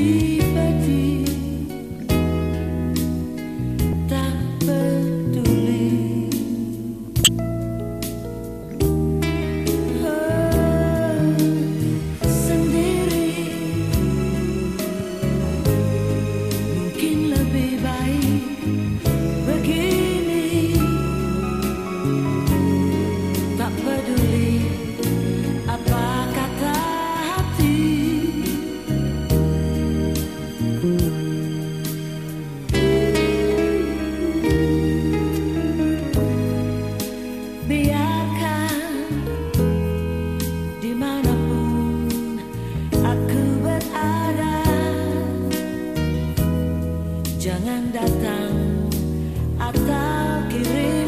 you. jangan datang atau kirim